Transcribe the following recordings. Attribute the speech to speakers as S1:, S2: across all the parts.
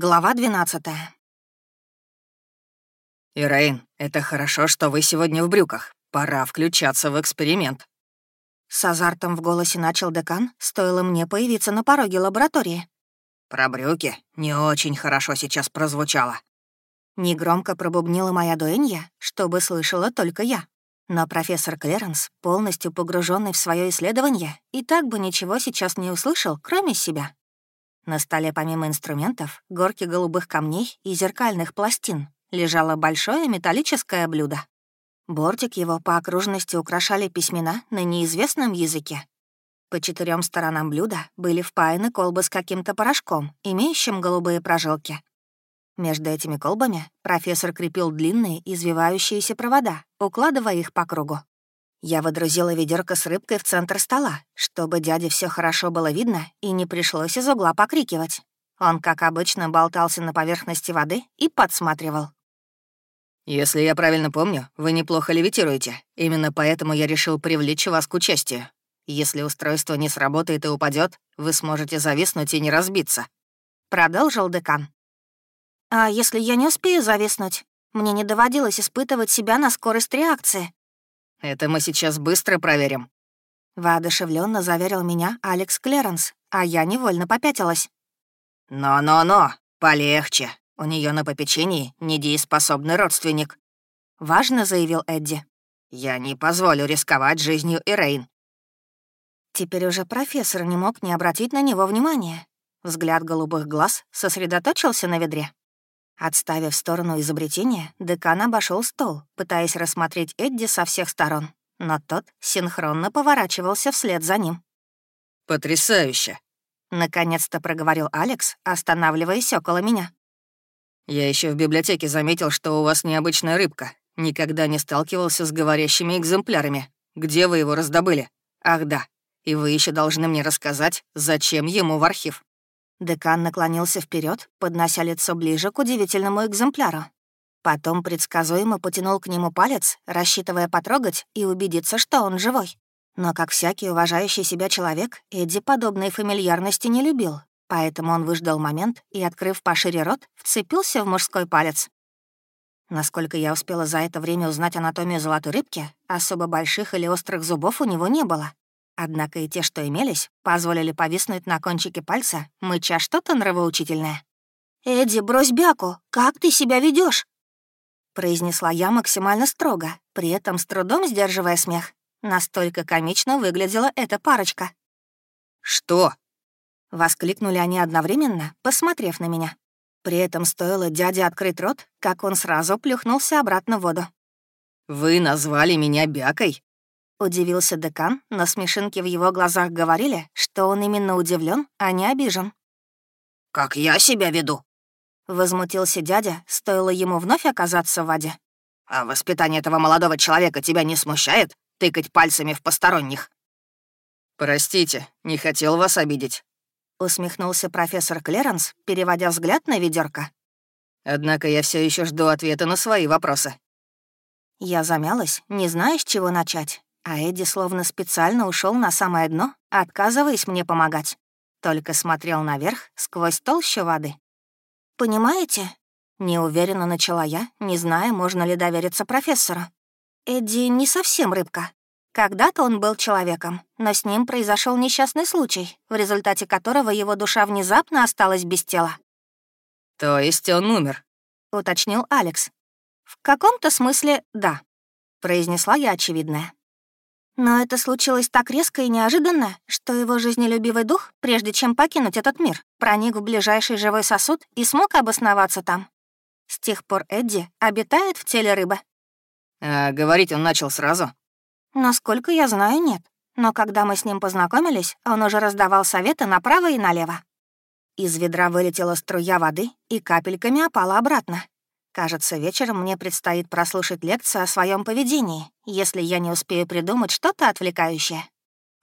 S1: Глава 12
S2: «Ирейн, это хорошо, что вы сегодня в брюках. Пора включаться в эксперимент».
S1: С азартом в голосе начал декан, стоило мне появиться на пороге лаборатории.
S2: «Про брюки не очень хорошо сейчас прозвучало».
S1: Негромко пробубнила моя дуэнья, чтобы слышала только я. Но профессор Клеренс, полностью погруженный в свое исследование, и так бы ничего сейчас не услышал, кроме себя. На столе помимо инструментов, горки голубых камней и зеркальных пластин лежало большое металлическое блюдо. Бортик его по окружности украшали письмена на неизвестном языке. По четырем сторонам блюда были впаяны колбы с каким-то порошком, имеющим голубые прожилки. Между этими колбами профессор крепил длинные извивающиеся провода, укладывая их по кругу. Я выдрузила ведерко с рыбкой в центр стола, чтобы дяде все хорошо было видно и не пришлось из угла покрикивать. Он, как обычно, болтался на поверхности воды и подсматривал.
S2: «Если я правильно помню, вы неплохо левитируете. Именно поэтому я решил привлечь вас к участию. Если устройство не сработает и упадет, вы сможете зависнуть и не разбиться», —
S1: продолжил декан. А если я не успею зависнуть? Мне не доводилось испытывать себя на скорость реакции.
S2: Это мы сейчас быстро проверим.
S1: Воодушевленно заверил меня Алекс Клеренс, а я невольно попятилась.
S2: «Но-но-но, полегче. У нее на попечении недееспособный родственник», —
S1: важно заявил Эдди.
S2: «Я не позволю рисковать жизнью Ирейн».
S1: Теперь уже профессор не мог не обратить на него внимания. Взгляд голубых глаз сосредоточился на ведре. Отставив в сторону изобретения, декан обошел стол, пытаясь рассмотреть Эдди со всех сторон, но тот синхронно поворачивался вслед за ним.
S2: «Потрясающе!»
S1: — наконец-то проговорил Алекс, останавливаясь около меня.
S2: «Я еще в библиотеке заметил, что у вас необычная рыбка. Никогда не сталкивался с говорящими экземплярами. Где вы его раздобыли? Ах да, и вы еще должны мне рассказать, зачем ему в архив».
S1: Декан наклонился вперед, поднося лицо ближе к удивительному экземпляру. Потом предсказуемо потянул к нему палец, рассчитывая потрогать и убедиться, что он живой. Но, как всякий уважающий себя человек, Эдди подобной фамильярности не любил, поэтому он выждал момент и, открыв пошире рот, вцепился в мужской палец. Насколько я успела за это время узнать анатомию золотой рыбки, особо больших или острых зубов у него не было. Однако и те, что имелись, позволили повиснуть на кончике пальца, мыча что-то нравоучительное. «Эдди, брось бяку! Как ты себя ведешь? произнесла я максимально строго, при этом с трудом сдерживая смех. Настолько комично выглядела эта парочка.
S2: «Что?»
S1: — воскликнули они одновременно, посмотрев на меня. При этом стоило дяде открыть рот, как он сразу плюхнулся обратно в воду.
S2: «Вы назвали меня бякой?»
S1: Удивился декан, но смешинки в его глазах говорили, что он именно удивлен, а не обижен.
S2: «Как я себя веду?»
S1: Возмутился дядя, стоило ему вновь оказаться в воде.
S2: «А воспитание этого молодого человека тебя не смущает? Тыкать пальцами в посторонних?» «Простите, не хотел вас обидеть», — усмехнулся профессор Клеренс, переводя взгляд на ведерко. «Однако я все еще жду ответа на свои вопросы».
S1: Я замялась, не зная, с чего начать. А Эдди словно специально ушел на самое дно, отказываясь мне помогать. Только смотрел наверх сквозь толщу воды. «Понимаете?» — неуверенно начала я, не зная, можно ли довериться профессору. «Эдди не совсем рыбка. Когда-то он был человеком, но с ним произошел несчастный случай, в результате которого его душа внезапно осталась без тела».
S2: «То есть он умер?»
S1: — уточнил Алекс. «В каком-то смысле да», — произнесла я очевидное. Но это случилось так резко и неожиданно, что его жизнелюбивый дух, прежде чем покинуть этот мир, проник в ближайший живой сосуд и смог обосноваться там. С тех пор Эдди обитает в теле рыбы.
S2: А говорить он начал сразу?
S1: Насколько я знаю, нет. Но когда мы с ним познакомились, он уже раздавал советы направо и налево. Из ведра вылетела струя воды и капельками опала обратно. Кажется, вечером мне предстоит прослушать лекцию о своем поведении, если я не успею придумать что-то отвлекающее.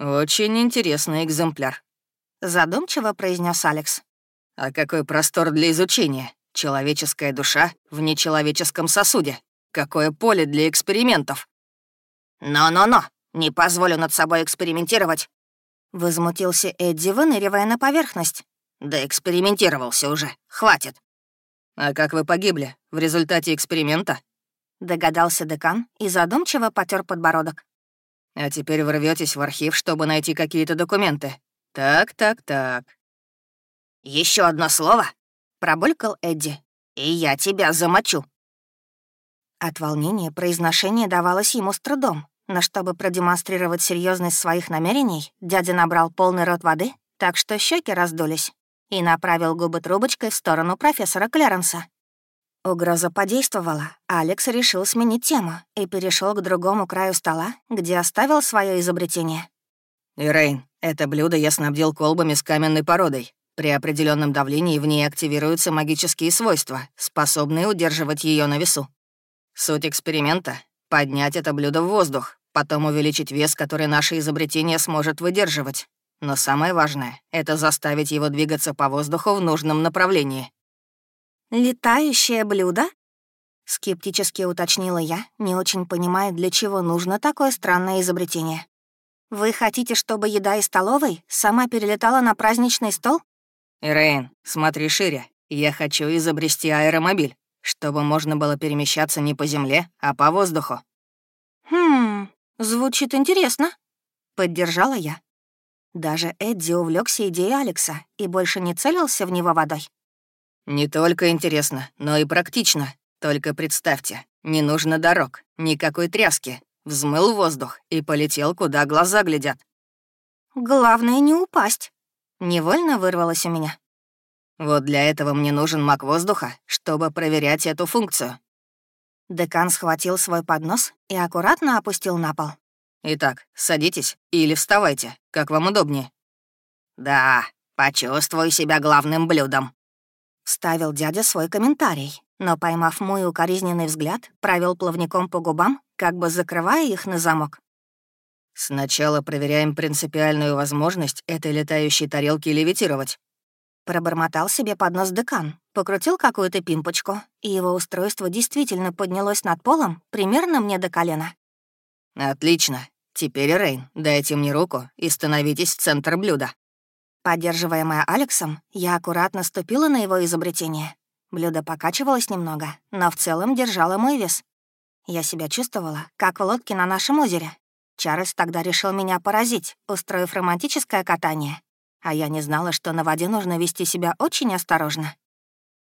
S2: «Очень интересный экземпляр», —
S1: задумчиво произнес Алекс.
S2: «А какой простор для изучения? Человеческая душа в нечеловеческом сосуде. Какое поле для экспериментов?»
S1: «Но-но-но, не позволю над собой экспериментировать», — возмутился Эдди, выныривая на поверхность.
S2: «Да экспериментировался уже, хватит. «А как вы погибли? В результате эксперимента?»
S1: Догадался декан и задумчиво потер подбородок.
S2: «А теперь вы рветесь в архив, чтобы найти какие-то документы. Так, так, так».
S1: Еще одно слово!» — пробулькал Эдди. «И я тебя замочу!» От волнения произношение давалось ему с трудом, но чтобы продемонстрировать серьезность своих намерений, дядя набрал полный рот воды, так что щеки раздулись, и направил губы трубочкой в сторону профессора Клеренса. Угроза подействовала, Алекс решил сменить тему и перешел к другому краю стола, где оставил свое изобретение.
S2: «Ирейн, это блюдо я снабдил колбами с каменной породой. При определенном давлении в ней активируются магические свойства, способные удерживать ее на весу. Суть эксперимента — поднять это блюдо в воздух, потом увеличить вес, который наше изобретение сможет выдерживать. Но самое важное — это заставить его двигаться по воздуху в нужном направлении.
S1: «Летающее блюдо?» — скептически уточнила я, не очень понимая, для чего нужно такое странное изобретение. «Вы хотите, чтобы еда из столовой сама перелетала на праздничный стол?»
S2: «Ирейн, смотри шире. Я хочу изобрести аэромобиль чтобы можно было перемещаться не по земле, а по воздуху.
S1: «Хм, звучит интересно», — поддержала я. Даже Эдди увлекся идеей Алекса и больше не целился в него водой.
S2: «Не только интересно, но и практично. Только представьте, не нужно дорог, никакой тряски. Взмыл воздух и полетел, куда глаза глядят».
S1: «Главное не упасть», — невольно вырвалось у меня.
S2: Вот для этого мне нужен маг воздуха, чтобы проверять эту функцию».
S1: Декан схватил свой поднос и аккуратно опустил на пол.
S2: «Итак, садитесь или вставайте, как вам удобнее».
S1: «Да, почувствую себя главным блюдом», — вставил дядя свой комментарий, но, поймав мой укоризненный взгляд, провел плавником по губам, как бы закрывая их на замок.
S2: «Сначала проверяем принципиальную возможность этой летающей тарелки левитировать.
S1: Пробормотал себе под нос декан, покрутил какую-то пимпочку, и его устройство действительно поднялось над полом примерно мне до колена.
S2: «Отлично. Теперь, Рейн, дайте мне руку и становитесь в центр блюда».
S1: Поддерживаемая Алексом, я аккуратно ступила на его изобретение. Блюдо покачивалось немного, но в целом держало мой вес. Я себя чувствовала, как в лодке на нашем озере. Чарльз тогда решил меня поразить, устроив романтическое катание а я не знала, что на воде нужно вести себя очень осторожно.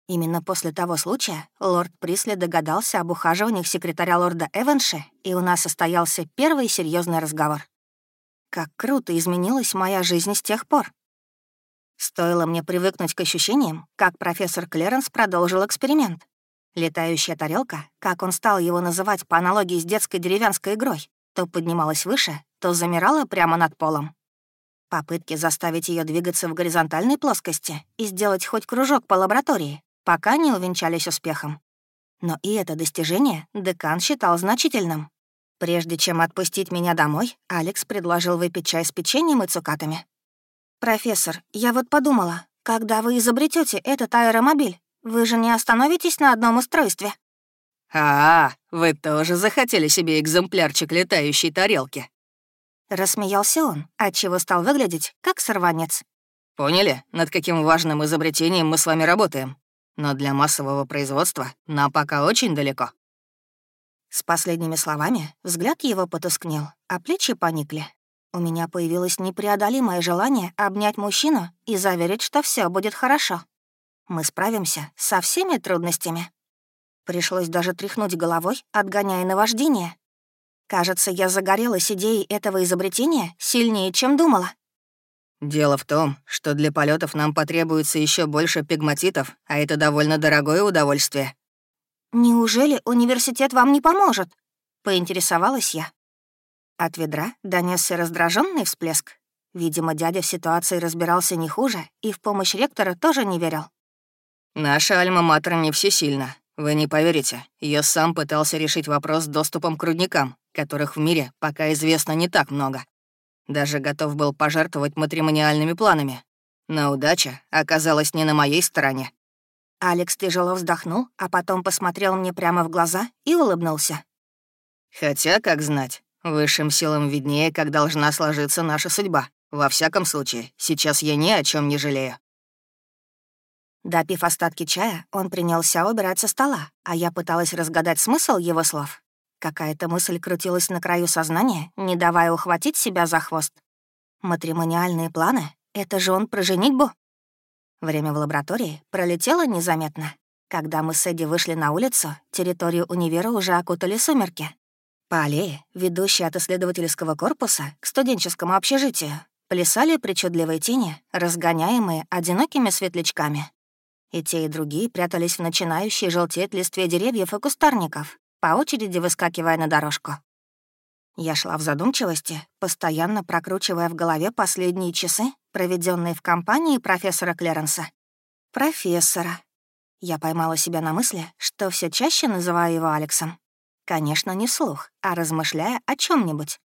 S1: Именно после того случая лорд Присли догадался об ухаживаниях секретаря лорда Эванши, и у нас состоялся первый серьезный разговор. Как круто изменилась моя жизнь с тех пор. Стоило мне привыкнуть к ощущениям, как профессор Клеренс продолжил эксперимент. Летающая тарелка, как он стал его называть по аналогии с детской деревянской игрой, то поднималась выше, то замирала прямо над полом. Попытки заставить ее двигаться в горизонтальной плоскости и сделать хоть кружок по лаборатории пока не увенчались успехом. Но и это достижение декан считал значительным. Прежде чем отпустить меня домой, Алекс предложил выпить чай с печеньем и цукатами. «Профессор, я вот подумала, когда вы изобретете этот аэромобиль, вы же не остановитесь на одном устройстве?»
S2: «А, вы тоже захотели себе экземплярчик летающей тарелки?»
S1: Рассмеялся он, отчего стал выглядеть как сорванец.
S2: «Поняли, над каким важным изобретением мы с вами работаем? Но для массового производства нам пока очень далеко».
S1: С последними словами взгляд его потускнел, а плечи поникли. У меня появилось непреодолимое желание обнять мужчину и заверить, что все будет хорошо. Мы справимся со всеми трудностями. Пришлось даже тряхнуть головой, отгоняя наваждение, Кажется, я загорелась идеей этого изобретения сильнее, чем думала.
S2: Дело в том, что для полетов нам потребуется еще больше пигматитов, а это довольно дорогое удовольствие.
S1: Неужели университет вам не поможет? поинтересовалась я. От ведра донесся раздраженный всплеск. Видимо, дядя в ситуации разбирался не хуже и в помощь ректора тоже не верил.
S2: Наша альма-матер не всесильна. Вы не поверите, я сам пытался решить вопрос с доступом к рудникам, которых в мире пока известно не так много. Даже готов был пожертвовать матримониальными планами. Но удача оказалась не на моей стороне.
S1: Алекс тяжело вздохнул, а потом посмотрел мне прямо в глаза и улыбнулся.
S2: «Хотя, как знать, высшим силам виднее, как должна сложиться наша судьба. Во всяком случае, сейчас я ни о чем не жалею.
S1: Допив остатки чая, он принялся убирать со стола, а я пыталась разгадать смысл его слов. Какая-то мысль крутилась на краю сознания, не давая ухватить себя за хвост. Матримониальные планы — это же он про женитьбу. Время в лаборатории пролетело незаметно. Когда мы с Эдди вышли на улицу, территорию универа уже окутали сумерки. По аллее, ведущей от исследовательского корпуса к студенческому общежитию, плясали причудливые тени, разгоняемые одинокими светлячками. И те, и другие прятались в начинающей желтеть листве деревьев и кустарников, по очереди выскакивая на дорожку. Я шла в задумчивости, постоянно прокручивая в голове последние часы, проведенные в компании профессора Клеренса. Профессора. Я поймала себя на мысли, что все чаще называю его Алексом. Конечно, не вслух, а размышляя о чем нибудь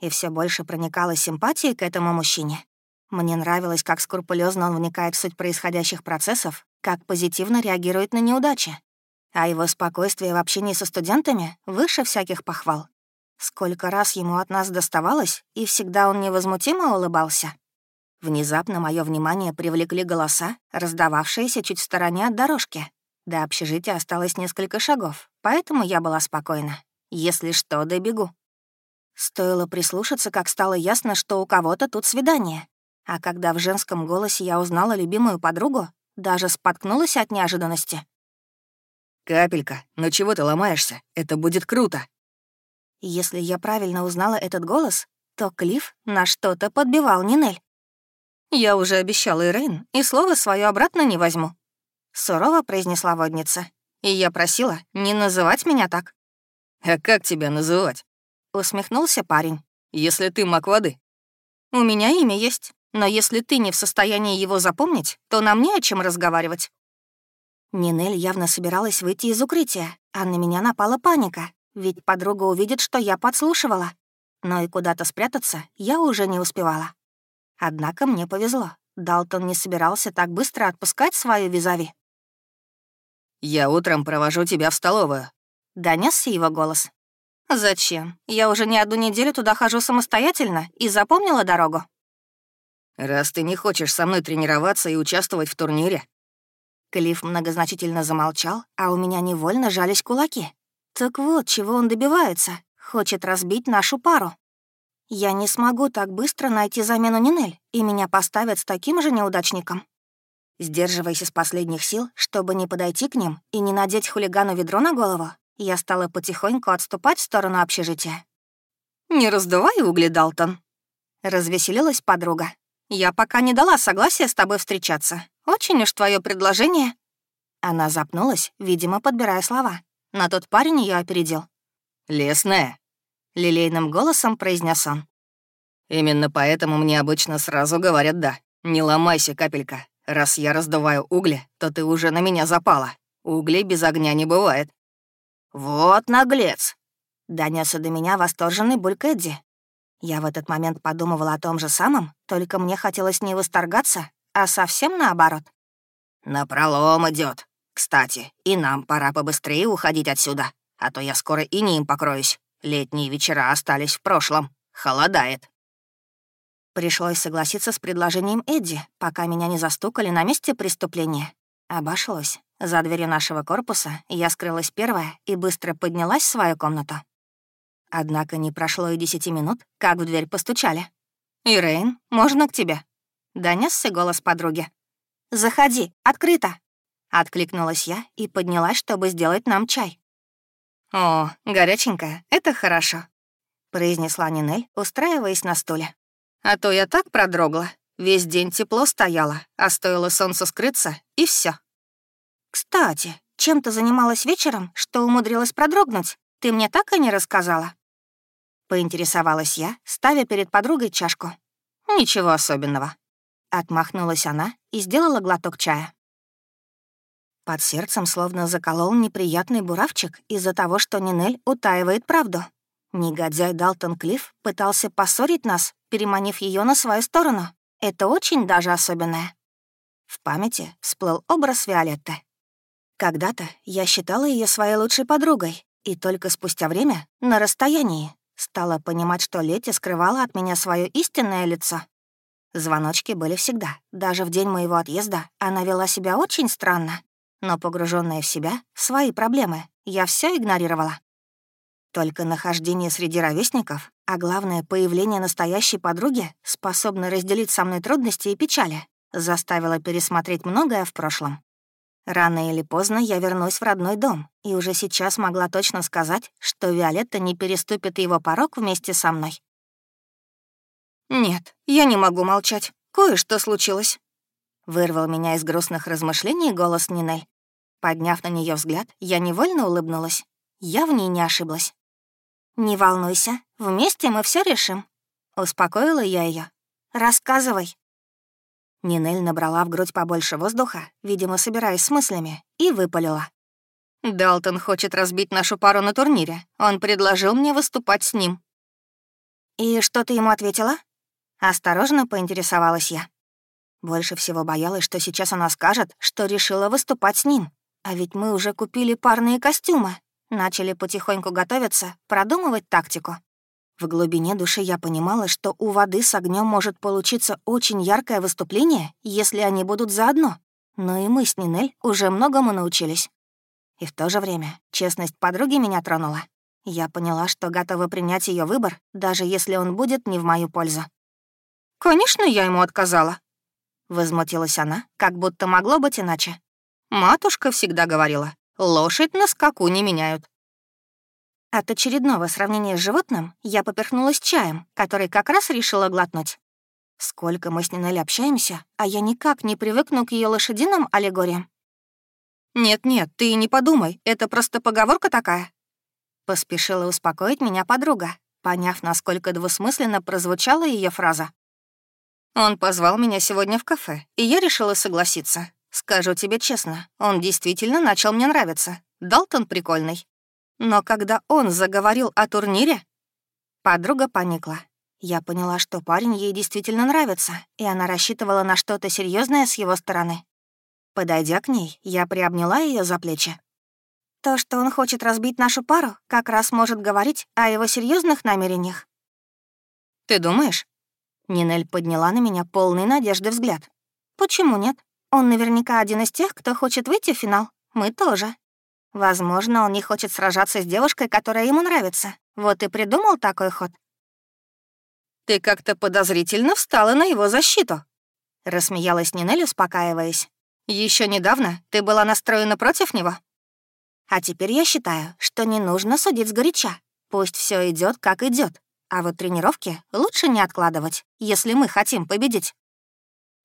S1: И все больше проникала симпатией к этому мужчине. Мне нравилось, как скрупулезно он вникает в суть происходящих процессов, как позитивно реагирует на неудачи. А его спокойствие в общении со студентами выше всяких похвал. Сколько раз ему от нас доставалось, и всегда он невозмутимо улыбался. Внезапно мое внимание привлекли голоса, раздававшиеся чуть в стороне от дорожки. До общежития осталось несколько шагов, поэтому я была спокойна. Если что, добегу. Стоило прислушаться, как стало ясно, что у кого-то тут свидание. А когда в женском голосе я узнала любимую подругу, даже споткнулась от неожиданности.
S2: «Капелька, ну чего ты ломаешься? Это будет круто!»
S1: Если я правильно узнала этот голос, то Клифф на что-то подбивал Нинель. «Я уже обещала Ирейн, и слово свое обратно не возьму», — сурово произнесла водница. «И я просила не называть меня так».
S2: «А как тебя называть?»
S1: — усмехнулся парень.
S2: «Если ты маг воды».
S1: «У меня имя есть, но если ты не в состоянии его запомнить, то нам не о чем разговаривать». Нинель явно собиралась выйти из укрытия, а на меня напала паника, ведь подруга увидит, что я подслушивала. Но и куда-то спрятаться я уже не успевала. Однако мне повезло. Далтон не собирался так быстро отпускать свою визави.
S2: «Я утром провожу тебя в столовую», —
S1: донесся его голос. «Зачем? Я уже не одну неделю туда хожу самостоятельно и запомнила дорогу».
S2: «Раз ты не хочешь со мной тренироваться и участвовать в турнире».
S1: Клифф многозначительно замолчал, а у меня невольно жались кулаки. Так вот, чего он добивается. Хочет разбить нашу пару. Я не смогу так быстро найти замену Нинель, и меня поставят с таким же неудачником. Сдерживаясь из последних сил, чтобы не подойти к ним и не надеть хулигану ведро на голову, я стала потихоньку отступать в сторону общежития. «Не раздувай угли, Далтон», — развеселилась подруга. «Я пока не дала согласия с тобой встречаться. Очень уж твое предложение...» Она запнулась, видимо, подбирая слова. На тот парень ее опередил.
S2: «Лесная», —
S1: лилейным голосом произнес он.
S2: «Именно поэтому мне обычно сразу говорят «да». Не ломайся, капелька. Раз я раздуваю угли, то ты уже на меня запала. Углей без огня не бывает».
S1: «Вот наглец!» — донесся до меня восторженный бульк Эдди. Я в этот момент подумывала о том же самом, только мне хотелось не восторгаться, а совсем наоборот.
S2: «Напролом идет, кстати, и нам пора побыстрее уходить отсюда, а то я скоро и ним покроюсь. Летние вечера остались в прошлом. Холодает».
S1: Пришлось согласиться с предложением Эдди, пока меня не застукали на месте преступления. Обошлось. За дверью нашего корпуса я скрылась первая и быстро поднялась в свою комнату. Однако не прошло и десяти минут, как в дверь постучали. «Ирейн, можно к тебе?» — донесся голос подруги. «Заходи, открыто!» Откликнулась я и поднялась, чтобы сделать нам чай. «О, горяченькая, это хорошо», — произнесла Нинель, устраиваясь на стуле. «А то я так продрогла. Весь день тепло стояло, а стоило солнцу скрыться, и все. «Кстати, чем ты занималась вечером, что умудрилась продрогнуть? Ты мне так и не рассказала?» Поинтересовалась я, ставя перед подругой чашку. «Ничего особенного». Отмахнулась она и сделала глоток чая. Под сердцем словно заколол неприятный буравчик из-за того, что Нинель утаивает правду. Негодяй Далтон Клифф пытался поссорить нас, переманив ее на свою сторону. Это очень даже особенное. В памяти всплыл образ Виолетты. Когда-то я считала ее своей лучшей подругой, и только спустя время, на расстоянии, стала понимать, что Лети скрывала от меня свое истинное лицо. Звоночки были всегда. Даже в день моего отъезда она вела себя очень странно. Но погруженная в себя, свои проблемы, я все игнорировала. Только нахождение среди ровесников, а главное, появление настоящей подруги, способной разделить со мной трудности и печали, заставило пересмотреть многое в прошлом. Рано или поздно я вернусь в родной дом, и уже сейчас могла точно сказать, что Виолетта не переступит его порог вместе со мной. «Нет, я не могу молчать. Кое-что случилось». Вырвал меня из грустных размышлений голос Нинель. Подняв на нее взгляд, я невольно улыбнулась. Я в ней не ошиблась. «Не волнуйся, вместе мы все решим», — успокоила я ее. «Рассказывай». Нинель набрала в грудь побольше воздуха, видимо, собираясь с мыслями, и выпалила. «Далтон хочет разбить нашу пару на турнире. Он предложил мне выступать с ним». «И что ты ему ответила?» Осторожно поинтересовалась я. Больше всего боялась, что сейчас она скажет, что решила выступать с ним. А ведь мы уже купили парные костюмы. Начали потихоньку готовиться, продумывать тактику. В глубине души я понимала, что у воды с огнем может получиться очень яркое выступление, если они будут заодно. Но и мы с Нинель уже многому научились. И в то же время честность подруги меня тронула. Я поняла, что готова принять ее выбор, даже если он будет не в мою пользу. «Конечно, я ему отказала», — возмутилась она, как будто могло быть иначе. «Матушка всегда говорила, лошадь на скаку не меняют». От очередного сравнения с животным я поперхнулась чаем, который как раз решила глотнуть. Сколько мы с Нинель общаемся, а я никак не привыкну к ее лошадиным аллегориям. «Нет-нет, ты не подумай, это просто поговорка такая». Поспешила успокоить меня подруга, поняв, насколько двусмысленно прозвучала ее фраза. Он позвал меня сегодня в кафе, и я решила согласиться. Скажу тебе честно, он действительно начал мне нравиться. Далтон прикольный. Но когда он заговорил о турнире, подруга поникла. Я поняла, что парень ей действительно нравится, и она рассчитывала на что-то серьезное с его стороны. Подойдя к ней, я приобняла ее за плечи. То, что он хочет разбить нашу пару, как раз может говорить о его серьезных намерениях. «Ты думаешь?» Нинель подняла на меня полный надежды взгляд. «Почему нет? Он наверняка один из тех, кто хочет выйти в финал. Мы тоже. Возможно, он не хочет сражаться с девушкой, которая ему нравится. Вот и придумал такой ход». «Ты как-то подозрительно встала на его защиту», — рассмеялась Нинель, успокаиваясь. Еще недавно ты была настроена против него. А теперь я считаю, что не нужно судить сгоряча. Пусть все идет, как идет. А вот тренировки лучше не откладывать, если мы хотим победить.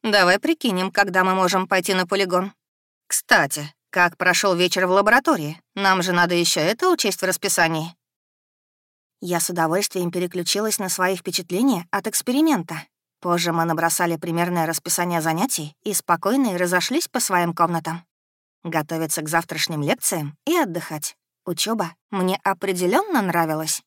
S1: Давай прикинем, когда мы можем пойти на полигон. Кстати, как прошел вечер в лаборатории? Нам же надо еще это учесть в расписании. Я с удовольствием переключилась на свои впечатления от эксперимента. Позже мы набросали примерное расписание занятий и спокойно разошлись по своим комнатам. Готовиться к завтрашним лекциям и отдыхать. Учеба мне определенно нравилась.